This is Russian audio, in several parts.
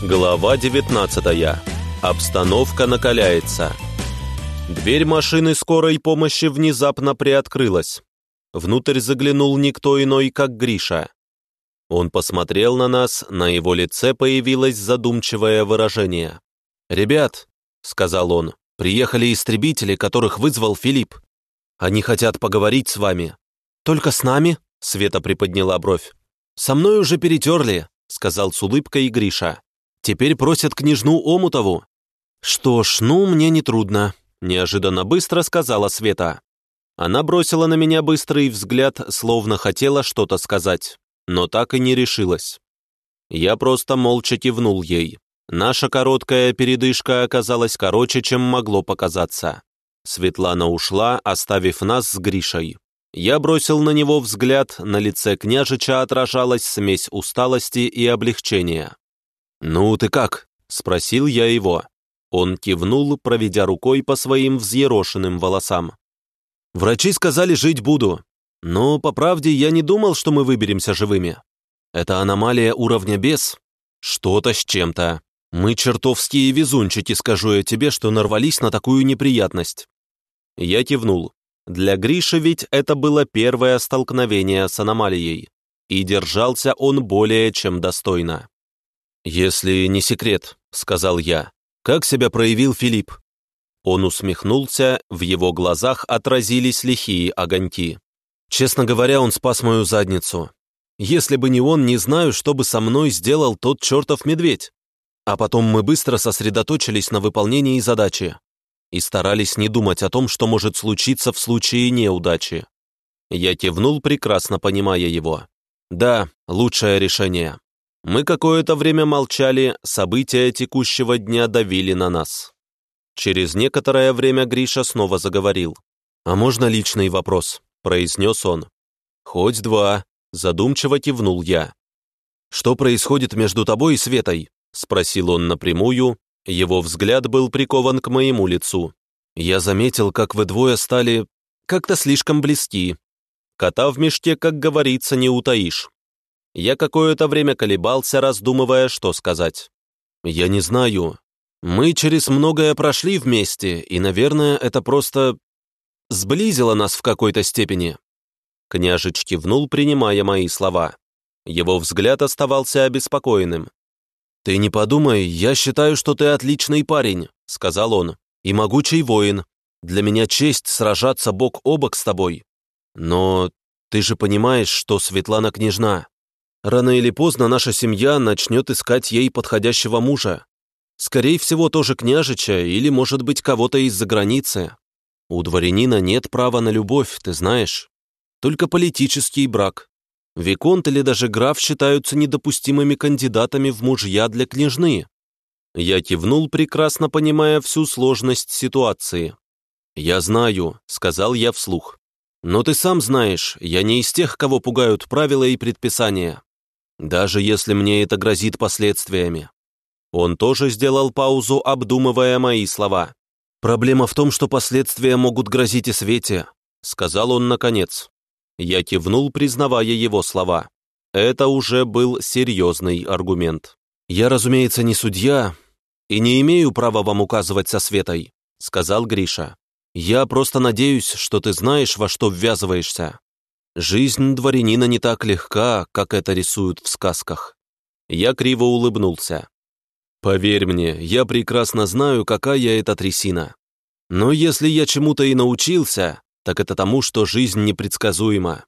Глава 19. Обстановка накаляется. Дверь машины скорой помощи внезапно приоткрылась. Внутрь заглянул никто иной, как Гриша. Он посмотрел на нас, на его лице появилось задумчивое выражение. «Ребят», — сказал он, — «приехали истребители, которых вызвал Филипп. Они хотят поговорить с вами». «Только с нами?» — Света приподняла бровь. «Со мной уже перетерли», — сказал с улыбкой Гриша. Теперь просят княжну Омутову». «Что ж, ну, мне нетрудно», — неожиданно быстро сказала Света. Она бросила на меня быстрый взгляд, словно хотела что-то сказать, но так и не решилась. Я просто молча кивнул ей. Наша короткая передышка оказалась короче, чем могло показаться. Светлана ушла, оставив нас с Гришей. Я бросил на него взгляд, на лице княжича отражалась смесь усталости и облегчения. «Ну ты как?» — спросил я его. Он кивнул, проведя рукой по своим взъерошенным волосам. «Врачи сказали, жить буду. Но, по правде, я не думал, что мы выберемся живыми. Это аномалия уровня бес. Что-то с чем-то. Мы чертовские везунчики, скажу я тебе, что нарвались на такую неприятность». Я кивнул. Для Гриши ведь это было первое столкновение с аномалией. И держался он более чем достойно. «Если не секрет», — сказал я, — «как себя проявил Филипп?» Он усмехнулся, в его глазах отразились лихие огоньки. «Честно говоря, он спас мою задницу. Если бы не он, не знаю, что бы со мной сделал тот чертов медведь. А потом мы быстро сосредоточились на выполнении задачи и старались не думать о том, что может случиться в случае неудачи. Я кивнул, прекрасно понимая его. Да, лучшее решение. Мы какое-то время молчали, события текущего дня давили на нас. Через некоторое время Гриша снова заговорил. «А можно личный вопрос?» – произнес он. «Хоть два», – задумчиво кивнул я. «Что происходит между тобой и Светой?» – спросил он напрямую. Его взгляд был прикован к моему лицу. Я заметил, как вы двое стали как-то слишком близки. Кота в мешке, как говорится, не утаишь. Я какое-то время колебался, раздумывая, что сказать. «Я не знаю. Мы через многое прошли вместе, и, наверное, это просто сблизило нас в какой-то степени». Княжич кивнул, принимая мои слова. Его взгляд оставался обеспокоенным. «Ты не подумай, я считаю, что ты отличный парень», — сказал он, — «и могучий воин. Для меня честь сражаться бок о бок с тобой. Но ты же понимаешь, что Светлана княжна. Рано или поздно наша семья начнет искать ей подходящего мужа. Скорее всего, тоже княжича или, может быть, кого-то из-за границы. У дворянина нет права на любовь, ты знаешь. Только политический брак. Виконт или даже граф считаются недопустимыми кандидатами в мужья для княжны. Я кивнул, прекрасно понимая всю сложность ситуации. «Я знаю», — сказал я вслух. «Но ты сам знаешь, я не из тех, кого пугают правила и предписания даже если мне это грозит последствиями. Он тоже сделал паузу, обдумывая мои слова. «Проблема в том, что последствия могут грозить и Свете», — сказал он наконец. Я кивнул, признавая его слова. Это уже был серьезный аргумент. «Я, разумеется, не судья и не имею права вам указывать со Светой», — сказал Гриша. «Я просто надеюсь, что ты знаешь, во что ввязываешься. Жизнь дворянина не так легка, как это рисуют в сказках. Я криво улыбнулся. Поверь мне, я прекрасно знаю, какая эта трясина. Но если я чему-то и научился, так это тому, что жизнь непредсказуема.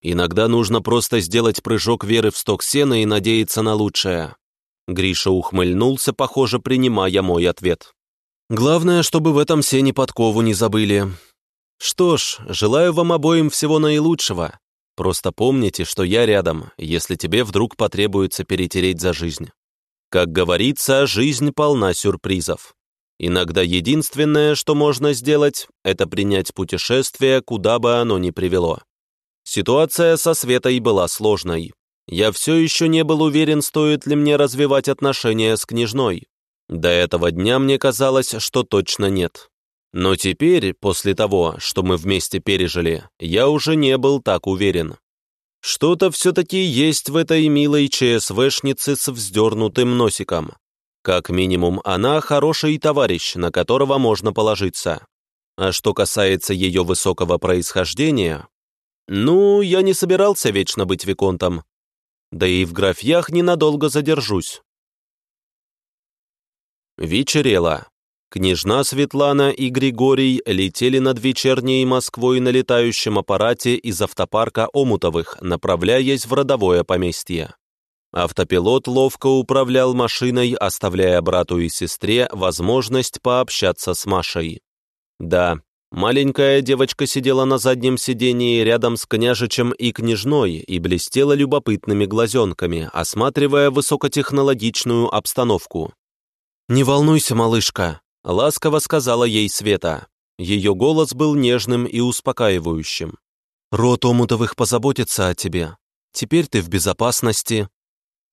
Иногда нужно просто сделать прыжок веры в сток сена и надеяться на лучшее. Гриша ухмыльнулся, похоже, принимая мой ответ. Главное, чтобы в этом сене подкову не забыли. Что ж, желаю вам обоим всего наилучшего. Просто помните, что я рядом, если тебе вдруг потребуется перетереть за жизнь. Как говорится, жизнь полна сюрпризов. Иногда единственное, что можно сделать, это принять путешествие, куда бы оно ни привело. Ситуация со Светой была сложной. Я все еще не был уверен, стоит ли мне развивать отношения с княжной. До этого дня мне казалось, что точно нет. Но теперь, после того, что мы вместе пережили, я уже не был так уверен. Что-то все-таки есть в этой милой ЧСВшнице с вздернутым носиком. Как минимум, она хороший товарищ, на которого можно положиться. А что касается ее высокого происхождения, ну, я не собирался вечно быть виконтом. Да и в графьях ненадолго задержусь. Вечерело. Княжна Светлана и Григорий летели над вечерней Москвой на летающем аппарате из автопарка Омутовых, направляясь в родовое поместье. Автопилот ловко управлял машиной, оставляя брату и сестре возможность пообщаться с Машей. Да, маленькая девочка сидела на заднем сидении рядом с княжичем и княжной и блестела любопытными глазенками, осматривая высокотехнологичную обстановку. «Не волнуйся, малышка», — ласково сказала ей Света. Ее голос был нежным и успокаивающим. «Рот Омутовых позаботится о тебе. Теперь ты в безопасности».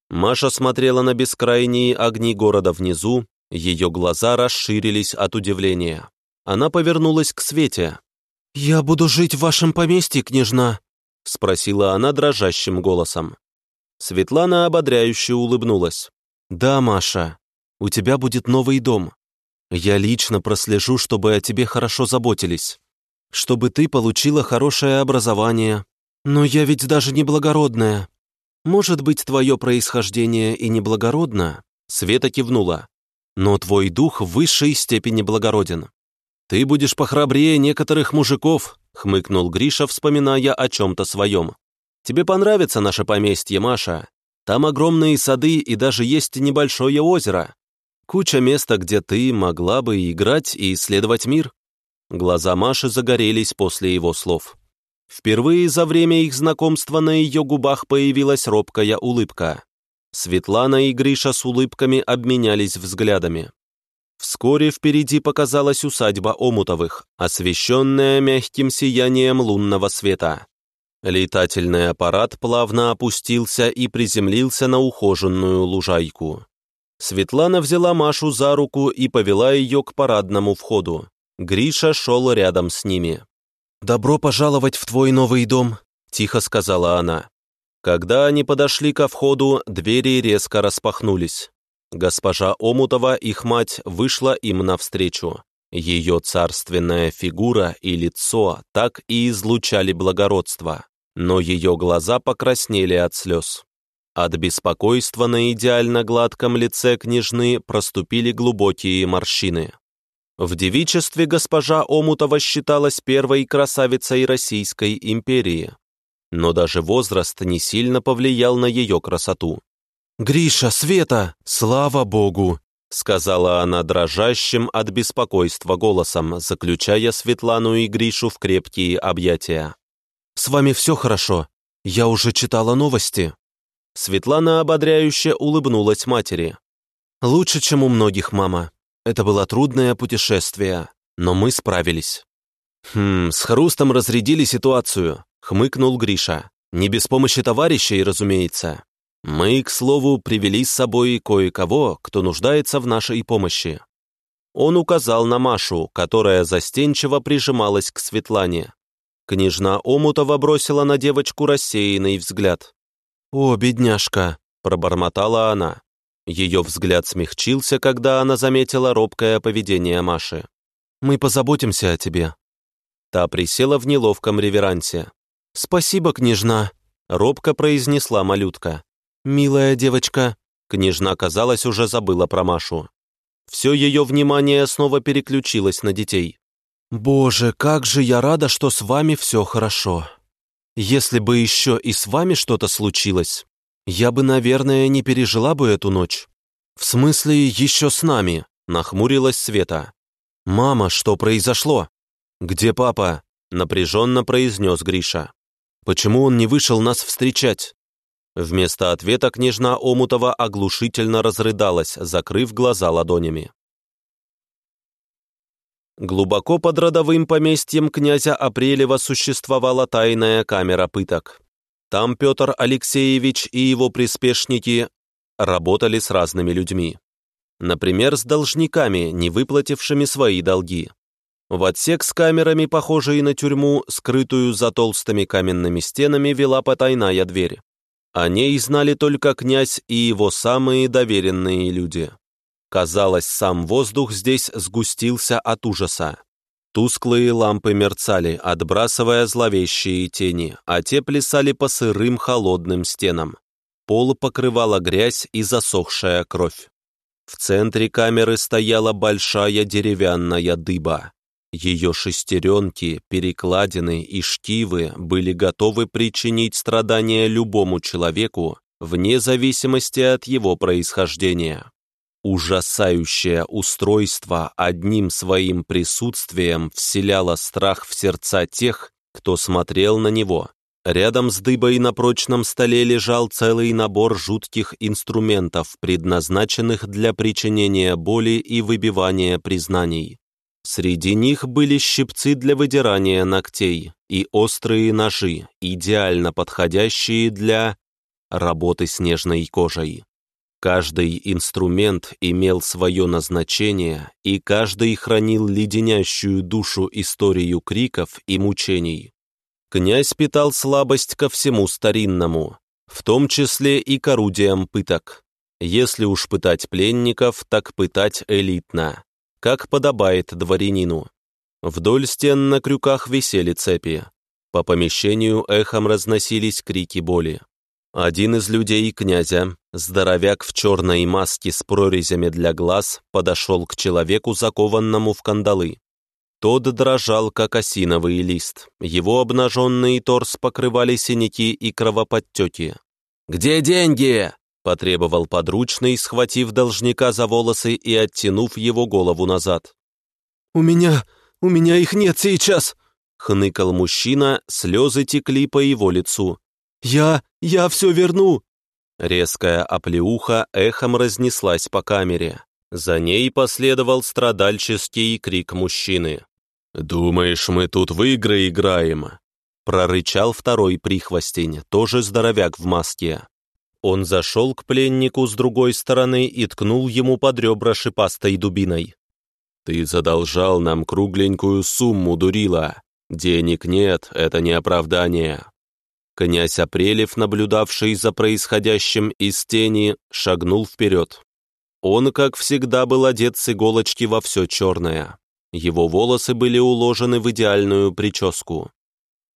Маша смотрела на бескрайние огни города внизу, ее глаза расширились от удивления. Она повернулась к Свете. «Я буду жить в вашем поместье, княжна?» — спросила она дрожащим голосом. Светлана ободряюще улыбнулась. «Да, Маша, у тебя будет новый дом. Я лично прослежу, чтобы о тебе хорошо заботились, чтобы ты получила хорошее образование. Но я ведь даже не благородная. Может быть, твое происхождение и не благородно?» Света кивнула. «Но твой дух в высшей степени благороден. Ты будешь похрабрее некоторых мужиков», хмыкнул Гриша, вспоминая о чем-то своем. «Тебе понравится наше поместье, Маша. Там огромные сады и даже есть небольшое озеро. Куча места, где ты могла бы играть и исследовать мир». Глаза Маши загорелись после его слов. Впервые за время их знакомства на ее губах появилась робкая улыбка. Светлана и Гриша с улыбками обменялись взглядами. Вскоре впереди показалась усадьба Омутовых, освещенная мягким сиянием лунного света. Летательный аппарат плавно опустился и приземлился на ухоженную лужайку. Светлана взяла Машу за руку и повела ее к парадному входу. Гриша шел рядом с ними. «Добро пожаловать в твой новый дом», — тихо сказала она. Когда они подошли ко входу, двери резко распахнулись. Госпожа Омутова, их мать, вышла им навстречу. Ее царственная фигура и лицо так и излучали благородство, но ее глаза покраснели от слез. От беспокойства на идеально гладком лице княжны проступили глубокие морщины. В девичестве госпожа Омутова считалась первой красавицей Российской империи. Но даже возраст не сильно повлиял на ее красоту. «Гриша, Света, слава богу!» сказала она дрожащим от беспокойства голосом, заключая Светлану и Гришу в крепкие объятия. «С вами все хорошо. Я уже читала новости». Светлана ободряюще улыбнулась матери. «Лучше, чем у многих, мама. Это было трудное путешествие, но мы справились». «Хм, с хрустом разрядили ситуацию», — хмыкнул Гриша. «Не без помощи товарищей, разумеется. Мы, к слову, привели с собой кое-кого, кто нуждается в нашей помощи». Он указал на Машу, которая застенчиво прижималась к Светлане. Княжна Омутова бросила на девочку рассеянный взгляд. «О, бедняжка!» — пробормотала она. Ее взгляд смягчился, когда она заметила робкое поведение Маши. «Мы позаботимся о тебе». Та присела в неловком реверансе. «Спасибо, княжна», — робко произнесла малютка. «Милая девочка», — княжна, казалось, уже забыла про Машу. Все ее внимание снова переключилось на детей. «Боже, как же я рада, что с вами все хорошо. Если бы еще и с вами что-то случилось, я бы, наверное, не пережила бы эту ночь. В смысле, еще с нами, нахмурилась Света. Мама, что произошло? Где папа? Напряженно произнес Гриша. Почему он не вышел нас встречать? Вместо ответа княжна Омутова оглушительно разрыдалась, закрыв глаза ладонями. Глубоко под родовым поместьем князя Апрелева существовала тайная камера пыток. Там Петр Алексеевич и его приспешники работали с разными людьми. Например, с должниками, не выплатившими свои долги. В отсек с камерами, похожие на тюрьму, скрытую за толстыми каменными стенами, вела потайная дверь. О ней знали только князь и его самые доверенные люди. Казалось, сам воздух здесь сгустился от ужаса. Тусклые лампы мерцали, отбрасывая зловещие тени, а те плясали по сырым холодным стенам. Пол покрывала грязь и засохшая кровь. В центре камеры стояла большая деревянная дыба. Ее шестеренки, перекладины и штивы были готовы причинить страдания любому человеку, вне зависимости от его происхождения. Ужасающее устройство одним своим присутствием вселяло страх в сердца тех, кто смотрел на него. Рядом с дыбой на прочном столе лежал целый набор жутких инструментов, предназначенных для причинения боли и выбивания признаний. Среди них были щипцы для выдирания ногтей и острые ножи, идеально подходящие для работы с нежной кожей. Каждый инструмент имел свое назначение, и каждый хранил леденящую душу историю криков и мучений. Князь питал слабость ко всему старинному, в том числе и к орудиям пыток. Если уж пытать пленников, так пытать элитно, как подобает дворянину. Вдоль стен на крюках висели цепи. По помещению эхом разносились крики боли. Один из людей князя, здоровяк в черной маске с прорезями для глаз, подошел к человеку, закованному в кандалы. Тот дрожал, как осиновый лист. Его обнаженный торс покрывали синяки и кровоподтеки. «Где деньги?» — потребовал подручный, схватив должника за волосы и оттянув его голову назад. «У меня... у меня их нет сейчас!» — хныкал мужчина, слезы текли по его лицу. «Я... я все верну!» Резкая оплеуха эхом разнеслась по камере. За ней последовал страдальческий крик мужчины. «Думаешь, мы тут в игры играем?» прорычал второй прихвостень, тоже здоровяк в маске. Он зашел к пленнику с другой стороны и ткнул ему под ребра шипастой дубиной. «Ты задолжал нам кругленькую сумму, дурила. Денег нет, это не оправдание. Князь Апрелев, наблюдавший за происходящим из тени, шагнул вперед. Он, как всегда, был одет с иголочки во все черное. Его волосы были уложены в идеальную прическу.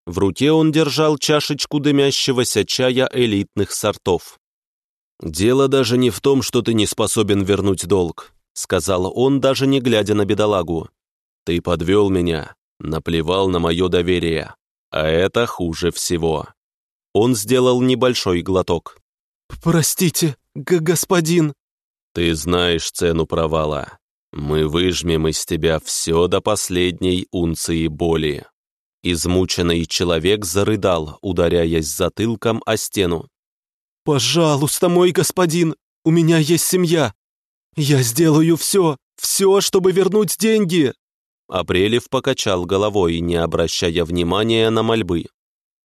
В руке он держал чашечку дымящегося чая элитных сортов. «Дело даже не в том, что ты не способен вернуть долг», сказал он, даже не глядя на бедолагу. «Ты подвел меня, наплевал на мое доверие, а это хуже всего». Он сделал небольшой глоток. «Простите, господин!» «Ты знаешь цену провала. Мы выжмем из тебя все до последней унции боли». Измученный человек зарыдал, ударяясь затылком о стену. «Пожалуйста, мой господин, у меня есть семья. Я сделаю все, все, чтобы вернуть деньги!» Апрелев покачал головой, не обращая внимания на мольбы.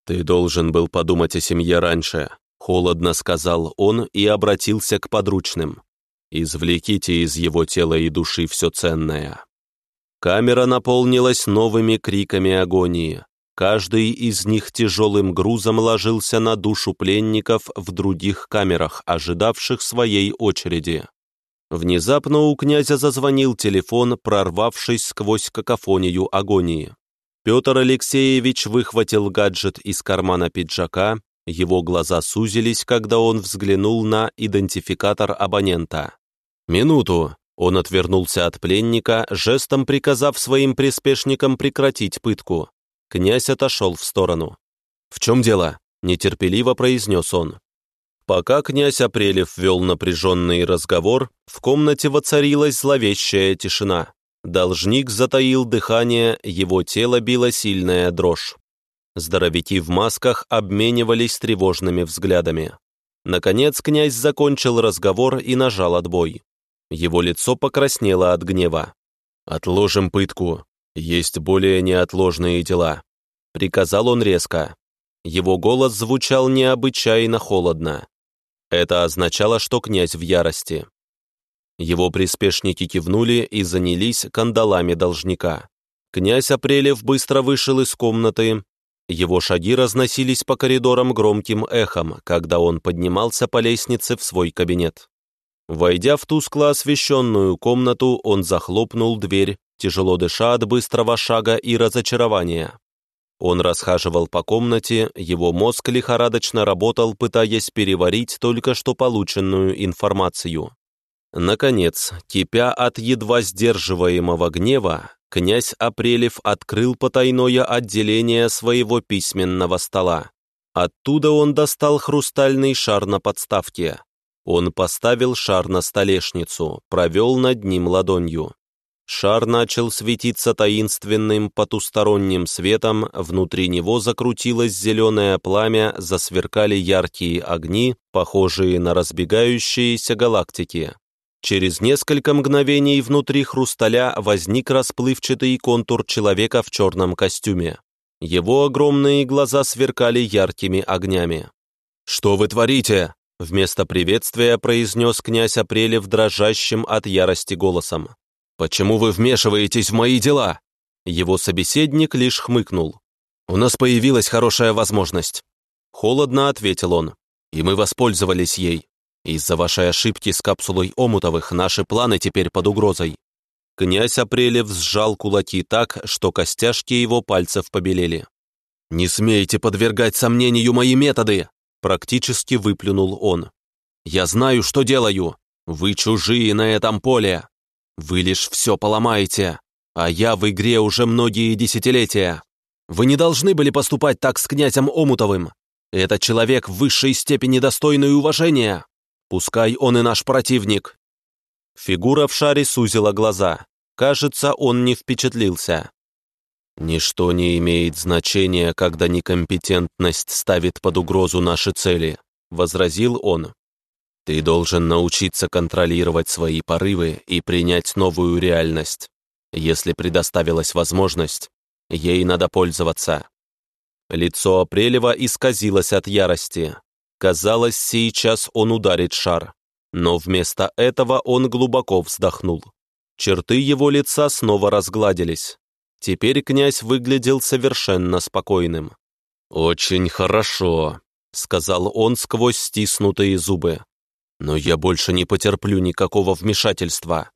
«Ты должен был подумать о семье раньше», — холодно сказал он и обратился к подручным. «Извлеките из его тела и души все ценное». Камера наполнилась новыми криками агонии. Каждый из них тяжелым грузом ложился на душу пленников в других камерах, ожидавших своей очереди. Внезапно у князя зазвонил телефон, прорвавшись сквозь какофонию агонии. Петр Алексеевич выхватил гаджет из кармана пиджака, его глаза сузились, когда он взглянул на идентификатор абонента. «Минуту!» Он отвернулся от пленника, жестом приказав своим приспешникам прекратить пытку. Князь отошел в сторону. «В чем дело?» — нетерпеливо произнес он. Пока князь Апрелев вел напряженный разговор, в комнате воцарилась зловещая тишина. Должник затаил дыхание, его тело било сильная дрожь. Здоровяки в масках обменивались тревожными взглядами. Наконец князь закончил разговор и нажал отбой. Его лицо покраснело от гнева. «Отложим пытку. Есть более неотложные дела», — приказал он резко. Его голос звучал необычайно холодно. Это означало, что князь в ярости. Его приспешники кивнули и занялись кандалами должника. Князь Апрелев быстро вышел из комнаты. Его шаги разносились по коридорам громким эхом, когда он поднимался по лестнице в свой кабинет. Войдя в тускло освещенную комнату, он захлопнул дверь, тяжело дыша от быстрого шага и разочарования. Он расхаживал по комнате, его мозг лихорадочно работал, пытаясь переварить только что полученную информацию. Наконец, кипя от едва сдерживаемого гнева, князь Апрелев открыл потайное отделение своего письменного стола. Оттуда он достал хрустальный шар на подставке. Он поставил шар на столешницу, провел над ним ладонью. Шар начал светиться таинственным потусторонним светом, внутри него закрутилось зеленое пламя, засверкали яркие огни, похожие на разбегающиеся галактики. Через несколько мгновений внутри хрусталя возник расплывчатый контур человека в черном костюме. Его огромные глаза сверкали яркими огнями. «Что вы творите?» Вместо приветствия произнес князь Апрелев дрожащим от ярости голосом. «Почему вы вмешиваетесь в мои дела?» Его собеседник лишь хмыкнул. «У нас появилась хорошая возможность». Холодно ответил он. «И мы воспользовались ей. Из-за вашей ошибки с капсулой Омутовых наши планы теперь под угрозой». Князь Апрелев сжал кулаки так, что костяшки его пальцев побелели. «Не смейте подвергать сомнению мои методы!» Практически выплюнул он. «Я знаю, что делаю. Вы чужие на этом поле. Вы лишь все поломаете, а я в игре уже многие десятилетия. Вы не должны были поступать так с князем Омутовым. Это человек в высшей степени достойный уважения. Пускай он и наш противник». Фигура в шаре сузила глаза. Кажется, он не впечатлился. «Ничто не имеет значения, когда некомпетентность ставит под угрозу наши цели», — возразил он. Ты должен научиться контролировать свои порывы и принять новую реальность. Если предоставилась возможность, ей надо пользоваться. Лицо Апрелева исказилось от ярости. Казалось, сейчас он ударит шар. Но вместо этого он глубоко вздохнул. Черты его лица снова разгладились. Теперь князь выглядел совершенно спокойным. «Очень хорошо», — сказал он сквозь стиснутые зубы. Но я больше не потерплю никакого вмешательства.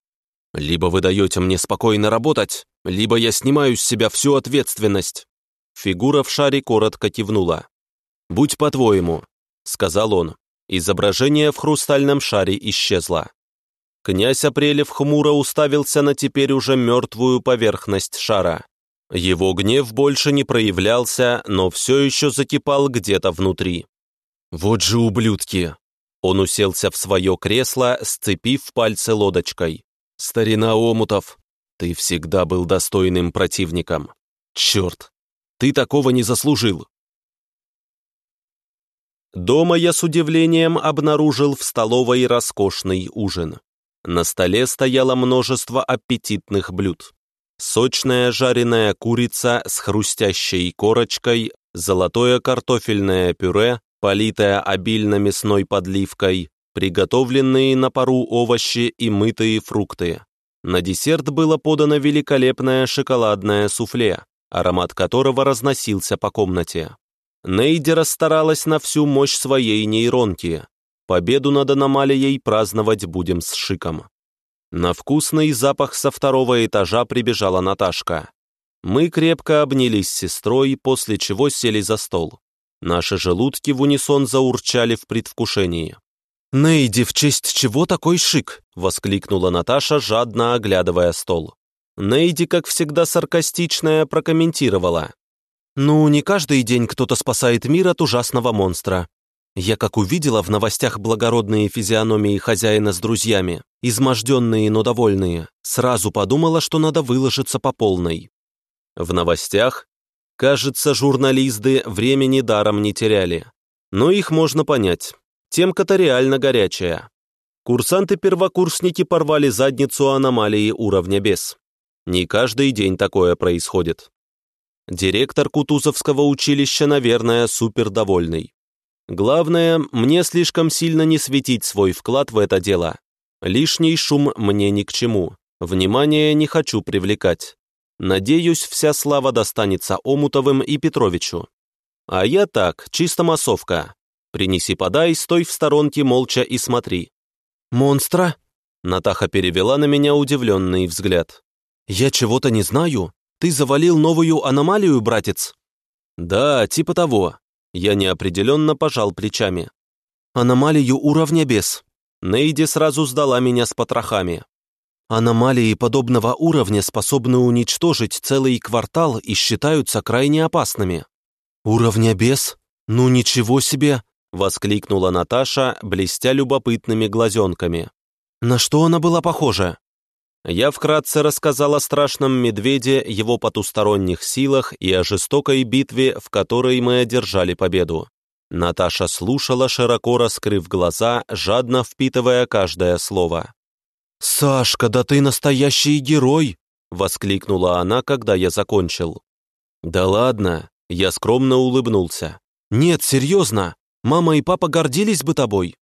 Либо вы даете мне спокойно работать, либо я снимаю с себя всю ответственность». Фигура в шаре коротко кивнула. «Будь по-твоему», — сказал он. Изображение в хрустальном шаре исчезло. Князь Апрелев хмуро уставился на теперь уже мертвую поверхность шара. Его гнев больше не проявлялся, но все еще закипал где-то внутри. «Вот же ублюдки!» Он уселся в свое кресло, сцепив пальцы лодочкой. «Старина Омутов, ты всегда был достойным противником. Черт, ты такого не заслужил!» Дома я с удивлением обнаружил в столовой роскошный ужин. На столе стояло множество аппетитных блюд. Сочная жареная курица с хрустящей корочкой, золотое картофельное пюре, политая обильно мясной подливкой, приготовленные на пару овощи и мытые фрукты. На десерт было подано великолепное шоколадное суфле, аромат которого разносился по комнате. Нейди расстаралась на всю мощь своей нейронки. Победу над аномалией праздновать будем с шиком. На вкусный запах со второго этажа прибежала Наташка. Мы крепко обнялись с сестрой, после чего сели за стол. Наши желудки в унисон заурчали в предвкушении. «Нейди, в честь чего такой шик?» — воскликнула Наташа, жадно оглядывая стол. Нейди, как всегда саркастичная, прокомментировала. «Ну, не каждый день кто-то спасает мир от ужасного монстра. Я как увидела в новостях благородные физиономии хозяина с друзьями, изможденные, но довольные, сразу подумала, что надо выложиться по полной. В новостях Кажется, журналисты времени даром не теряли. Но их можно понять. Темка-то реально горячая. Курсанты-первокурсники порвали задницу аномалии уровня без. Не каждый день такое происходит. Директор Кутузовского училища, наверное, супер довольный. Главное, мне слишком сильно не светить свой вклад в это дело. Лишний шум мне ни к чему. Внимание не хочу привлекать. Надеюсь, вся слава достанется Омутовым и Петровичу. А я так, чисто массовка. Принеси-подай, стой в сторонке молча и смотри. «Монстра?» Натаха перевела на меня удивленный взгляд. «Я чего-то не знаю. Ты завалил новую аномалию, братец?» «Да, типа того». Я неопределенно пожал плечами. «Аномалию уровня без». Нейди сразу сдала меня с потрохами. Аномалии подобного уровня способны уничтожить целый квартал и считаются крайне опасными. «Уровня без? Ну ничего себе!» — воскликнула Наташа, блестя любопытными глазенками. «На что она была похожа?» Я вкратце рассказал о страшном медведе, его потусторонних силах и о жестокой битве, в которой мы одержали победу. Наташа слушала, широко раскрыв глаза, жадно впитывая каждое слово. «Сашка, да ты настоящий герой!» — воскликнула она, когда я закончил. «Да ладно!» — я скромно улыбнулся. «Нет, серьезно! Мама и папа гордились бы тобой!»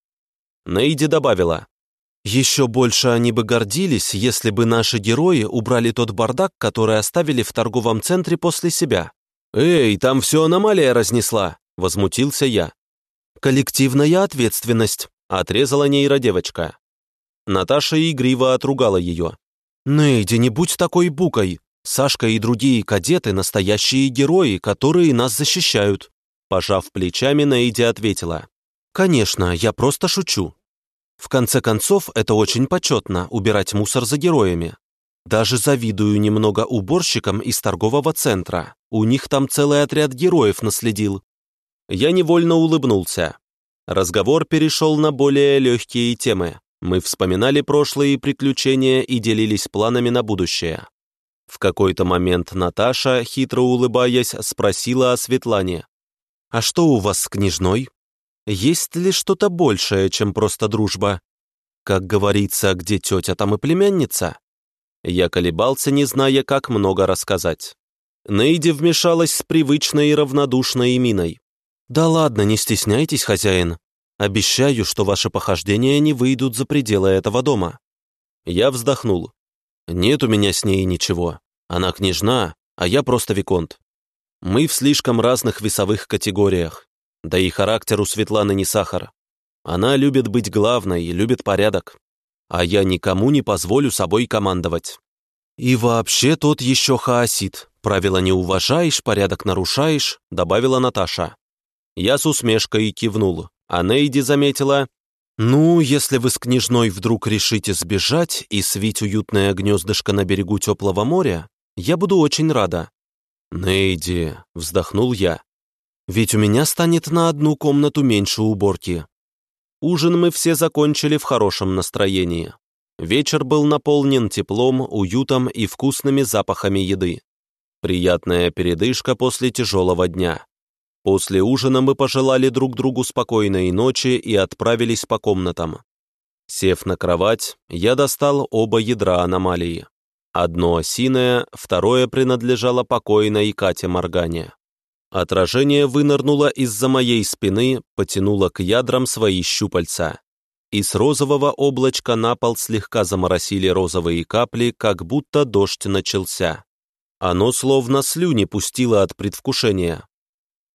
Нейди добавила. Еще больше они бы гордились, если бы наши герои убрали тот бардак, который оставили в торговом центре после себя. «Эй, там все аномалия разнесла!» — возмутился я. «Коллективная ответственность», — отрезала нейродевочка. Наташа игриво отругала ее. «Нейди, не будь такой букой. Сашка и другие кадеты — настоящие герои, которые нас защищают». Пожав плечами, Нейди ответила. «Конечно, я просто шучу. В конце концов, это очень почетно — убирать мусор за героями. Даже завидую немного уборщикам из торгового центра. У них там целый отряд героев наследил. Я невольно улыбнулся. Разговор перешел на более легкие темы. Мы вспоминали прошлые приключения и делились планами на будущее. В какой-то момент Наташа, хитро улыбаясь, спросила о Светлане. «А что у вас с княжной?» Есть ли что-то большее, чем просто дружба? Как говорится, где тетя, там и племянница. Я колебался, не зная, как много рассказать. Нейди вмешалась с привычной и равнодушной миной. «Да ладно, не стесняйтесь, хозяин. Обещаю, что ваши похождения не выйдут за пределы этого дома». Я вздохнул. «Нет у меня с ней ничего. Она княжна, а я просто виконт. Мы в слишком разных весовых категориях. Да и характер у Светланы не сахар. Она любит быть главной, любит порядок. А я никому не позволю собой командовать. И вообще тот еще хаосит. Правила не уважаешь, порядок нарушаешь, добавила Наташа. Я с усмешкой кивнул, а Нейди заметила, «Ну, если вы с княжной вдруг решите сбежать и свить уютное гнездышко на берегу теплого моря, я буду очень рада». «Нейди», — вздохнул я, ведь у меня станет на одну комнату меньше уборки. Ужин мы все закончили в хорошем настроении. Вечер был наполнен теплом, уютом и вкусными запахами еды. Приятная передышка после тяжелого дня. После ужина мы пожелали друг другу спокойной ночи и отправились по комнатам. Сев на кровать, я достал оба ядра аномалии. Одно осиное, второе принадлежало покойной Кате Моргане. Отражение вынырнуло из-за моей спины, потянуло к ядрам свои щупальца. И с розового облачка на пол слегка заморосили розовые капли, как будто дождь начался. Оно словно слюни пустило от предвкушения.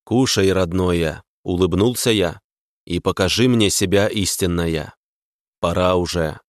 «Кушай, родное», — улыбнулся я, — «и покажи мне себя истинная. Пора уже».